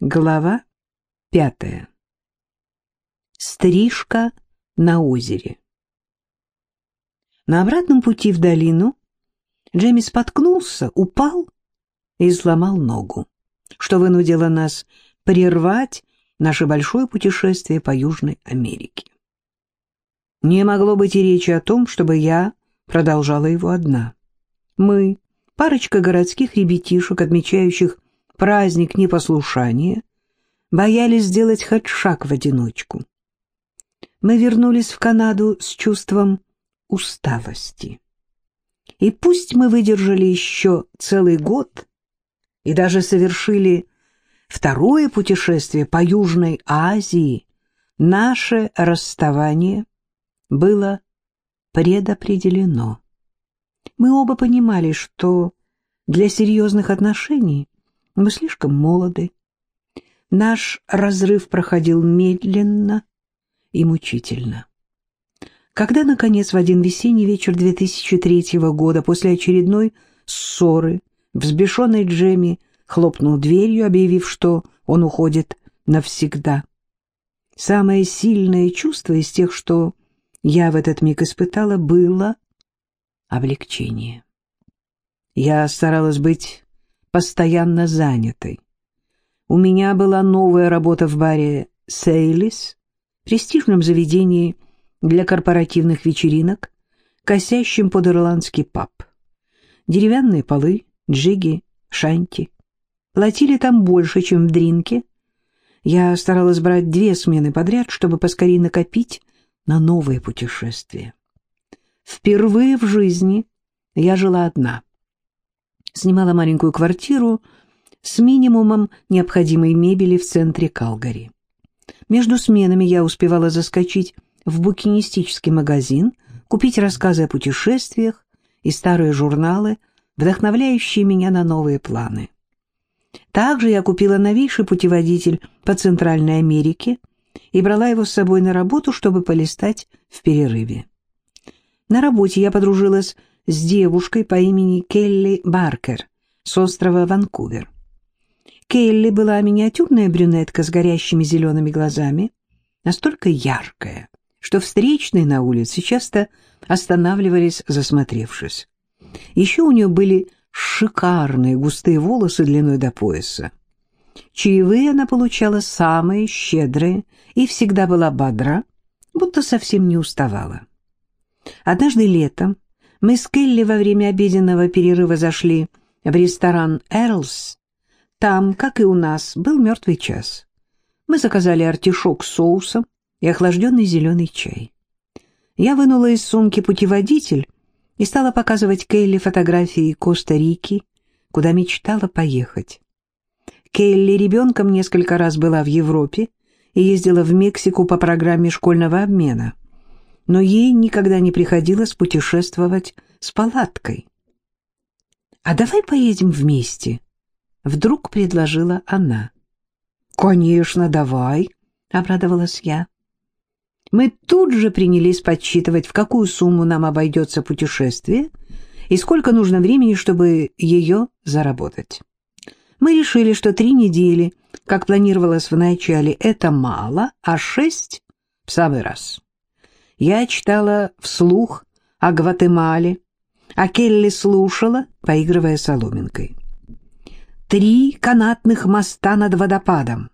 Глава пятая. Стрижка на озере. На обратном пути в долину Джемми споткнулся, упал и сломал ногу, что вынудило нас прервать наше большое путешествие по Южной Америке. Не могло быть и речи о том, чтобы я продолжала его одна. Мы, парочка городских ребятишек, отмечающих праздник непослушания, боялись сделать хоть шаг в одиночку. Мы вернулись в Канаду с чувством усталости. И пусть мы выдержали еще целый год и даже совершили второе путешествие по Южной Азии, наше расставание было предопределено. Мы оба понимали, что для серьезных отношений мы слишком молоды. Наш разрыв проходил медленно и мучительно. Когда, наконец, в один весенний вечер 2003 года, после очередной ссоры, взбешенный Джемми хлопнул дверью, объявив, что он уходит навсегда. Самое сильное чувство из тех, что я в этот миг испытала, было облегчение. Я старалась быть постоянно занятой. У меня была новая работа в баре «Сейлис», престижном заведении для корпоративных вечеринок, косящим под ирландский паб. Деревянные полы, джиги, шанти. Платили там больше, чем в дринке. Я старалась брать две смены подряд, чтобы поскорее накопить на новые путешествия. Впервые в жизни я жила одна. Снимала маленькую квартиру с минимумом необходимой мебели в центре Калгари. Между сменами я успевала заскочить в букинистический магазин, купить рассказы о путешествиях и старые журналы, вдохновляющие меня на новые планы. Также я купила новейший путеводитель по Центральной Америке и брала его с собой на работу, чтобы полистать в перерыве. На работе я подружилась с девушкой по имени Келли Баркер с острова Ванкувер. Келли была миниатюрная брюнетка с горящими зелеными глазами, настолько яркая, что встречные на улице часто останавливались, засмотревшись. Еще у нее были шикарные густые волосы длиной до пояса. Чаевые она получала самые щедрые и всегда была бодра, будто совсем не уставала. Однажды летом мы с Келли во время обеденного перерыва зашли в ресторан «Эрлс». Там, как и у нас, был мертвый час. Мы заказали артишок с соусом и охлажденный зеленый чай. Я вынула из сумки путеводитель и стала показывать Келли фотографии Коста-Рики, куда мечтала поехать. Келли ребенком несколько раз была в Европе и ездила в Мексику по программе школьного обмена но ей никогда не приходилось путешествовать с палаткой. «А давай поедем вместе», — вдруг предложила она. «Конечно, давай», — обрадовалась я. Мы тут же принялись подсчитывать, в какую сумму нам обойдется путешествие и сколько нужно времени, чтобы ее заработать. Мы решили, что три недели, как планировалось в начале, это мало, а шесть — в самый раз. Я читала вслух о Гватемале, а Келли слушала, поигрывая соломинкой. Три канатных моста над водопадом,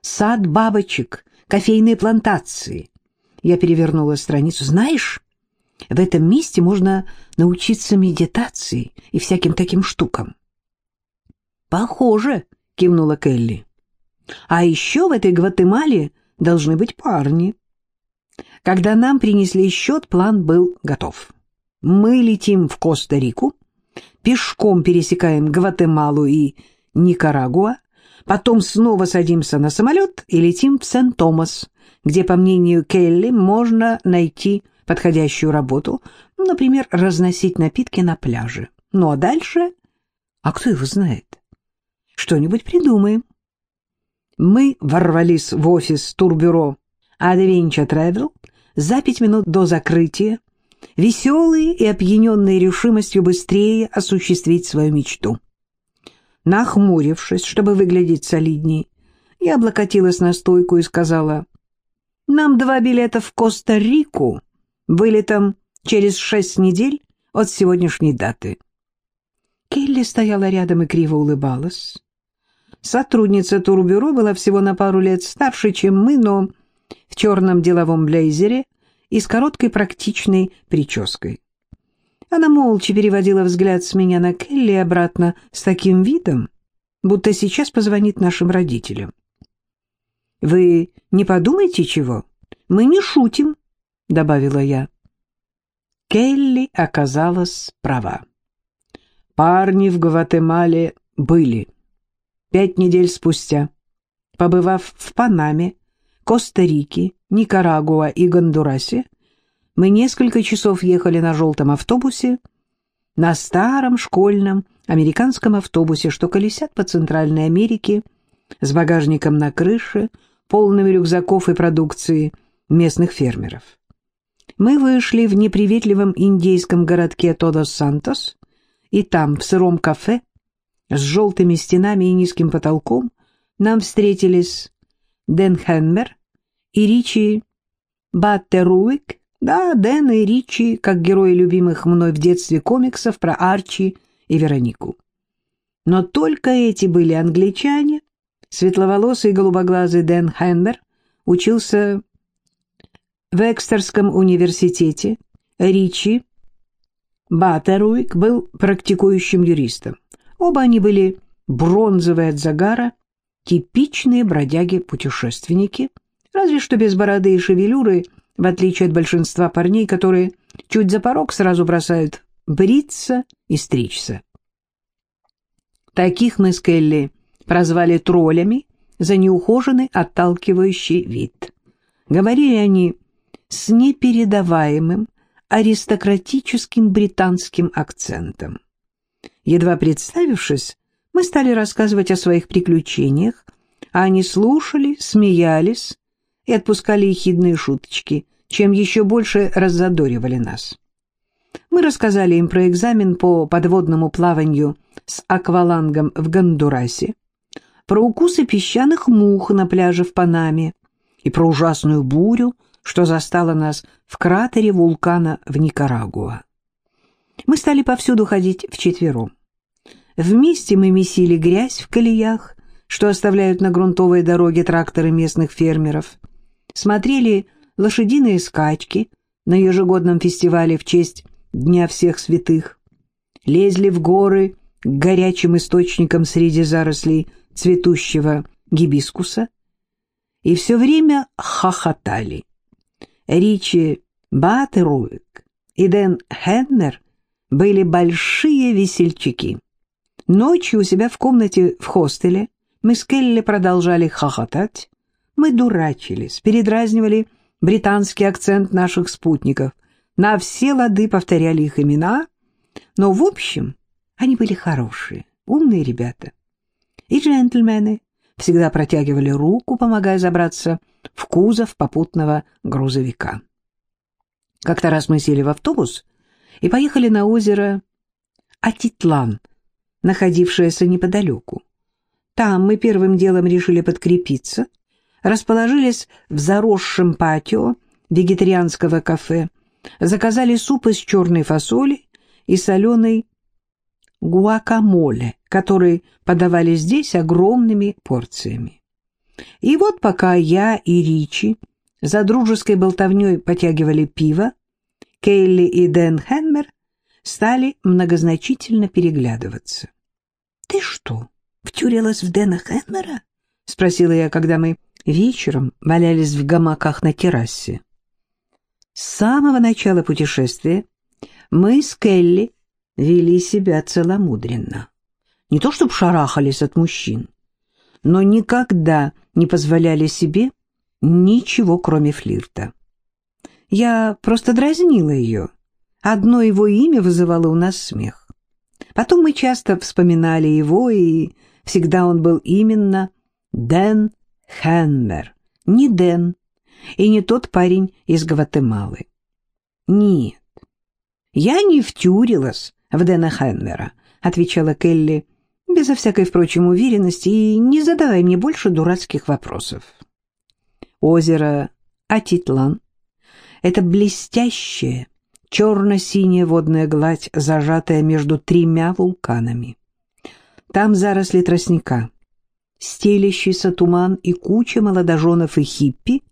сад бабочек, кофейные плантации. Я перевернула страницу. Знаешь, в этом месте можно научиться медитации и всяким таким штукам. «Похоже», — кивнула Келли. «А еще в этой Гватемале должны быть парни». Когда нам принесли счет, план был готов. Мы летим в Коста-Рику, пешком пересекаем Гватемалу и Никарагуа, потом снова садимся на самолет и летим в Сент-Томас, где, по мнению Келли, можно найти подходящую работу, например, разносить напитки на пляже. Ну а дальше... А кто его знает? Что-нибудь придумаем. Мы ворвались в офис турбюро Adventure Travel за пять минут до закрытия, веселые и опьяненные решимостью быстрее осуществить свою мечту. Нахмурившись, чтобы выглядеть солидней, Я облокотилась на стойку и сказала, «Нам два билета в Коста-Рику, вылетом через шесть недель от сегодняшней даты». Келли стояла рядом и криво улыбалась. Сотрудница турбюро была всего на пару лет старше, чем мы, но в черном деловом блейзере и с короткой практичной прической. Она молча переводила взгляд с меня на Келли обратно с таким видом, будто сейчас позвонит нашим родителям. «Вы не подумайте чего? Мы не шутим», — добавила я. Келли оказалась права. Парни в Гватемале были. Пять недель спустя, побывав в Панаме, Коста-Рике, Никарагуа и Гондурасе, мы несколько часов ехали на желтом автобусе, на старом школьном американском автобусе, что колесят по Центральной Америке, с багажником на крыше, полными рюкзаков и продукции местных фермеров. Мы вышли в неприветливом индейском городке Тодос-Сантос, и там, в сыром кафе, с желтыми стенами и низким потолком нам встретились Дэн Хенмер и Ричи Баттеруик, да, Дэн и Ричи, как герои любимых мной в детстве комиксов про Арчи и Веронику. Но только эти были англичане, светловолосый и голубоглазый Дэн Хенмер учился в Экстерском университете, Ричи Баттеруик был практикующим юристом. Оба они были бронзовые от загара, типичные бродяги-путешественники, разве что без бороды и шевелюры, в отличие от большинства парней, которые чуть за порог сразу бросают бриться и стричься. Таких мы с Келли прозвали троллями за неухоженный отталкивающий вид. Говорили они с непередаваемым аристократическим британским акцентом. Едва представившись, мы стали рассказывать о своих приключениях, а они слушали, смеялись и отпускали ехидные шуточки, чем еще больше раззадоривали нас. Мы рассказали им про экзамен по подводному плаванию с аквалангом в Гондурасе, про укусы песчаных мух на пляже в Панаме и про ужасную бурю, что застала нас в кратере вулкана в Никарагуа. Мы стали повсюду ходить вчетвером. Вместе мы месили грязь в колеях, что оставляют на грунтовой дороге тракторы местных фермеров, смотрели лошадиные скачки на ежегодном фестивале в честь Дня всех святых, лезли в горы к горячим источникам среди зарослей цветущего гибискуса и все время хохотали. Ричи Баттеруик и Дэн Хеннер были большие весельчаки. Ночью у себя в комнате в хостеле мы с Келли продолжали хохотать. Мы дурачились, передразнивали британский акцент наших спутников, на все лады повторяли их имена, но, в общем, они были хорошие, умные ребята. И джентльмены всегда протягивали руку, помогая забраться в кузов попутного грузовика. Как-то раз мы сели в автобус и поехали на озеро Атитлан, находившееся неподалеку. Там мы первым делом решили подкрепиться, расположились в заросшем патио вегетарианского кафе, заказали суп из черной фасоли и соленой гуакамоле, который подавали здесь огромными порциями. И вот пока я и Ричи за дружеской болтовней потягивали пиво, Кейли и Дэн Хенмер стали многозначительно переглядываться. — Ты что, втюрилась в Дэна Хенмера? — спросила я, когда мы вечером валялись в гамаках на террасе. С самого начала путешествия мы с Келли вели себя целомудренно. Не то чтобы шарахались от мужчин, но никогда не позволяли себе ничего, кроме флирта. Я просто дразнила ее. Одно его имя вызывало у нас смех. Потом мы часто вспоминали его, и всегда он был именно Дэн Хенмер. Не Дэн, и не тот парень из Гватемалы. Нет, я не втюрилась в Дэна Хенмера, отвечала Келли безо всякой, впрочем, уверенности, и не задавай мне больше дурацких вопросов. Озеро Атитлан — это блестящее, черно-синяя водная гладь, зажатая между тремя вулканами. Там заросли тростника, стелящийся туман и куча молодоженов и хиппи,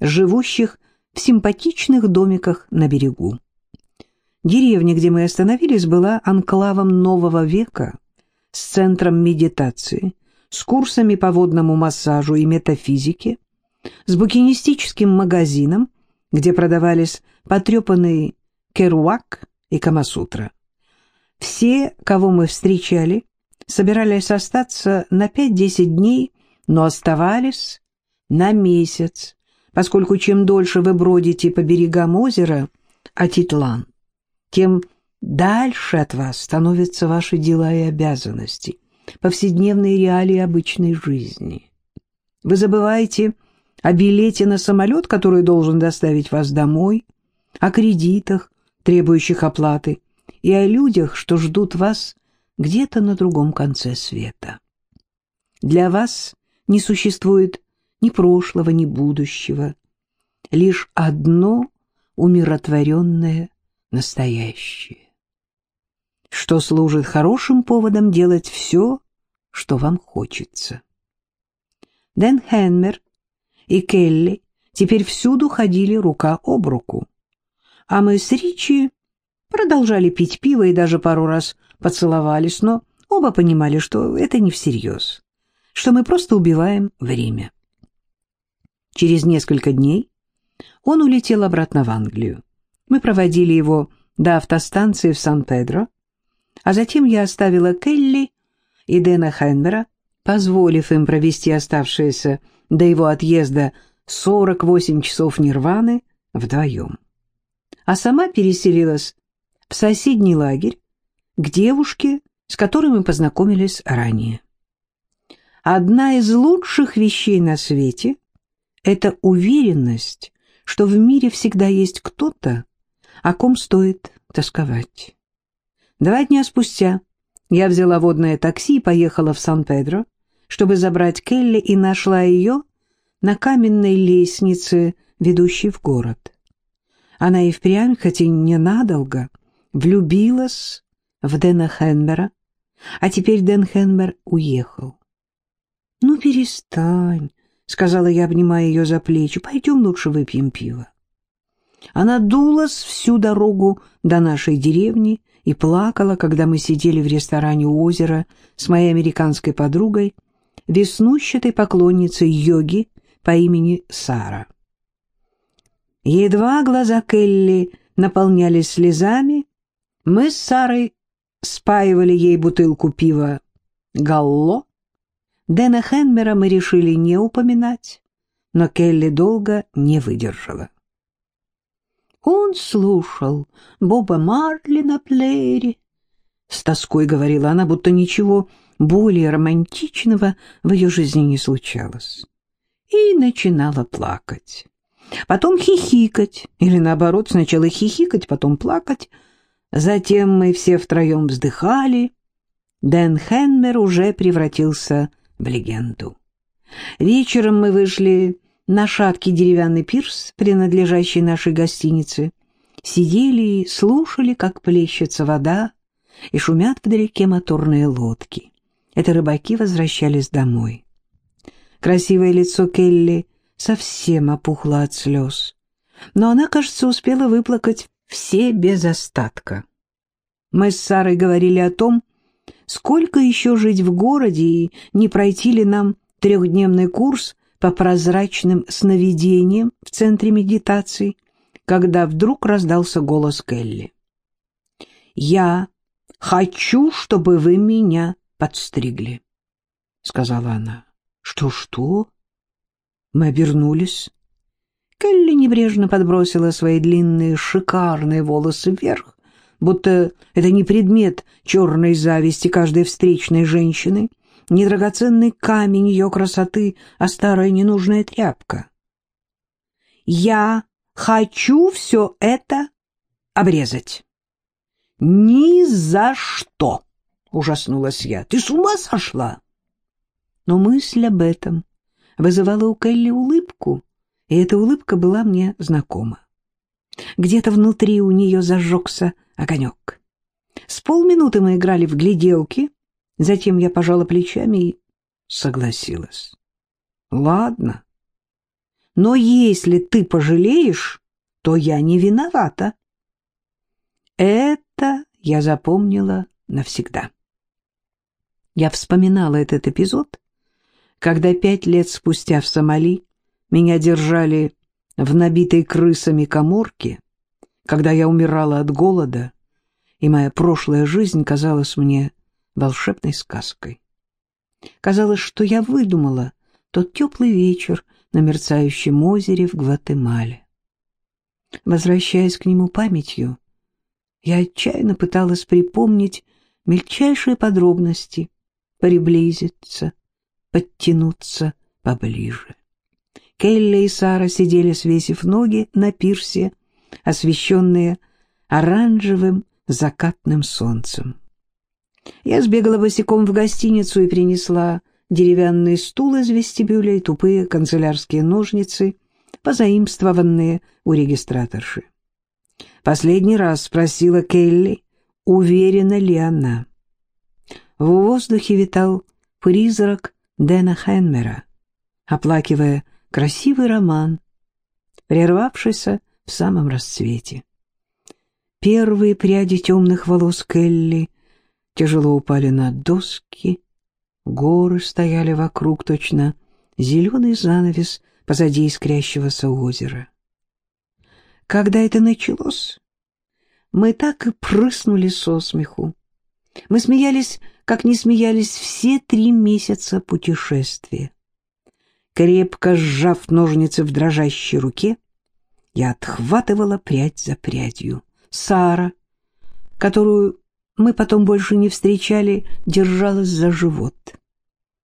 живущих в симпатичных домиках на берегу. Деревня, где мы остановились, была анклавом нового века с центром медитации, с курсами по водному массажу и метафизике, с букинистическим магазином, где продавались потрепанные керуак и камасутра. Все, кого мы встречали, собирались остаться на 5-10 дней, но оставались на месяц, поскольку чем дольше вы бродите по берегам озера Атитлан, тем дальше от вас становятся ваши дела и обязанности, повседневные реалии обычной жизни. Вы забываете о билете на самолет, который должен доставить вас домой, о кредитах, требующих оплаты, и о людях, что ждут вас где-то на другом конце света. Для вас не существует ни прошлого, ни будущего, лишь одно умиротворенное настоящее, что служит хорошим поводом делать все, что вам хочется. Дэн Хенмер и Келли теперь всюду ходили рука об руку, а мы с Ричи продолжали пить пиво и даже пару раз поцеловались, но оба понимали, что это не всерьез, что мы просто убиваем время. Через несколько дней он улетел обратно в Англию. Мы проводили его до автостанции в Сан-Педро, а затем я оставила Келли и Дэна Хенмера, позволив им провести оставшиеся до его отъезда 48 часов нирваны вдвоем. А сама переселилась в соседний лагерь к девушке, с которой мы познакомились ранее. Одна из лучших вещей на свете — это уверенность, что в мире всегда есть кто-то, о ком стоит тосковать. Два дня спустя я взяла водное такси и поехала в Сан-Педро, чтобы забрать Келли, и нашла ее на каменной лестнице, ведущей в город. Она и впрямь, хоть и ненадолго, влюбилась в Дэна Хенмера, а теперь Дэн Хенмер уехал. «Ну, перестань», — сказала я, обнимая ее за плечи, — «пойдем лучше выпьем пиво». Она дулась всю дорогу до нашей деревни и плакала, когда мы сидели в ресторане у озера с моей американской подругой, веснущатой поклонницей йоги по имени Сара. Едва глаза Келли наполнялись слезами, мы с Сарой спаивали ей бутылку пива «Галло». Дэна Хенмера мы решили не упоминать, но Келли долго не выдержала. Он слушал Боба Марли на плеере. С тоской говорила она, будто ничего более романтичного в ее жизни не случалось. И начинала плакать. Потом хихикать, или наоборот, сначала хихикать, потом плакать. Затем мы все втроем вздыхали. Дэн Хенмер уже превратился в легенду. Вечером мы вышли на шаткий деревянный пирс, принадлежащий нашей гостинице, сидели и слушали, как плещется вода, и шумят вдалеке моторные лодки. Это рыбаки возвращались домой. Красивое лицо Келли совсем опухло от слез, но она, кажется, успела выплакать все без остатка. Мы с Сарой говорили о том, сколько еще жить в городе и не пройти ли нам трехдневный курс по прозрачным сновидениям в центре медитации, когда вдруг раздался голос Келли. «Я хочу, чтобы вы меня подстригли», — сказала она. «Что-что?» Мы обернулись. Келли небрежно подбросила свои длинные шикарные волосы вверх, будто это не предмет черной зависти каждой встречной женщины, не драгоценный камень ее красоты, а старая ненужная тряпка. «Я хочу все это обрезать». «Ни за что!» — ужаснулась я. «Ты с ума сошла?» Но мысль об этом вызывала у Келли улыбку, и эта улыбка была мне знакома. Где-то внутри у нее зажегся огонек. С полминуты мы играли в гляделки, затем я пожала плечами и согласилась. «Ладно, но если ты пожалеешь, то я не виновата». Это я запомнила навсегда. Я вспоминала этот эпизод, когда пять лет спустя в Сомали меня держали в набитой крысами коморке, когда я умирала от голода, и моя прошлая жизнь казалась мне волшебной сказкой. Казалось, что я выдумала тот теплый вечер на мерцающем озере в Гватемале. Возвращаясь к нему памятью, я отчаянно пыталась припомнить мельчайшие подробности, приблизиться, подтянуться поближе. Келли и Сара сидели, свесив ноги на пирсе, освещенные оранжевым закатным солнцем. Я сбегала босиком в гостиницу и принесла деревянный стул из вестибюля и тупые канцелярские ножницы, позаимствованные у регистраторши. Последний раз спросила Келли, уверена ли она. В воздухе витал призрак Дэна Хенмера, оплакивая красивый роман, прервавшийся в самом расцвете. Первые пряди темных волос Келли тяжело упали на доски, горы стояли вокруг, точно зеленый занавес позади искрящегося озера. Когда это началось, мы так и прыснули со смеху. Мы смеялись, как не смеялись все три месяца путешествия. Крепко сжав ножницы в дрожащей руке, я отхватывала прядь за прядью. Сара, которую мы потом больше не встречали, держалась за живот.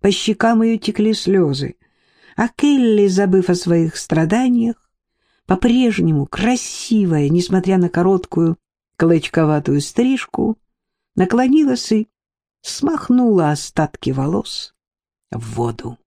По щекам ее текли слезы, а Келли, забыв о своих страданиях, по-прежнему красивая, несмотря на короткую клочковатую стрижку, наклонилась и смахнула остатки волос в воду.